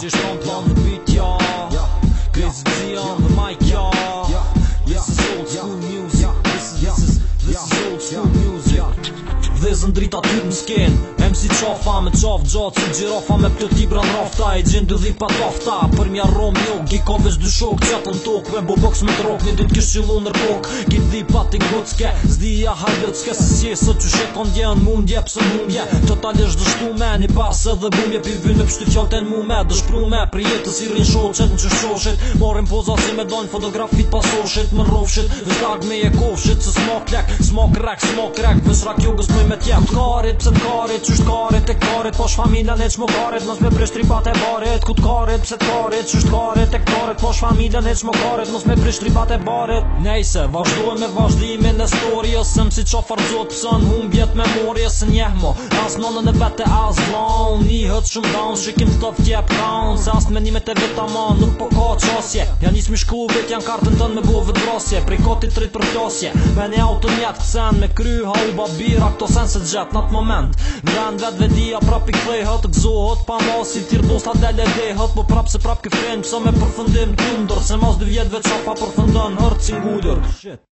që shumë plan dhe bit ja Chris B dhe the ja This is old school music This is, this is, this is old school music Dhe zëndrita ty më skenë rrim si qofa Me qof gjatë si gjirofa me pjo tibra në rafta I gjin dy dhipa tofta Për mja rom jo Gi ka vesh dy shok qatë në tok Me bo boks me të rok Një dit kjo shilu nër kok Gi dhipa ti në gocke Zdi ja hajdër cke Se si e së që shek on djen mundje Pse mundje Total jesh dështu me Një pas edhe bumje Pi vyn me pështu fjallë ten mu me Dëshpru me Për jetë si rrin shoqet në që shoshit Morim poza si me dojnë fotografit pasoshet Më rovshit Vës lag me e kofshit Se smak lek Smak rek, smak rek Vës rak jogës me me tjep pse të shkore të këtore Po familja në që më kore me prish tri e baret Të kutë kore pëse të kore Që shë kore të familja në që më kore me prish tri e baret Nejse, vazhdojnë me vazhdimi në story Osëm si që farëzot pësën Hun bjet me mori Osë njehë mo Asë në në vete asë Vlaun Ni hëtë shumë daun Shikim të vje praun Se asë menime të vita Nuk po ka qosje Ja njës mi shku vit Janë kartën të me bu vëdrosje Pre koti të rritë për fjosje Me ne autonjet Kësen me kry Ha babira Këto sen se gjët Në atë moment Në kanë vetë vedia Prap i kthej hët të gzohët Pa masi t'i rdos t'a dele dhe hët Po prap se prap këfrenë Pso me përfëndim t'undër Se mas dy vjetëve qa pa përfëndon Hërë cingudër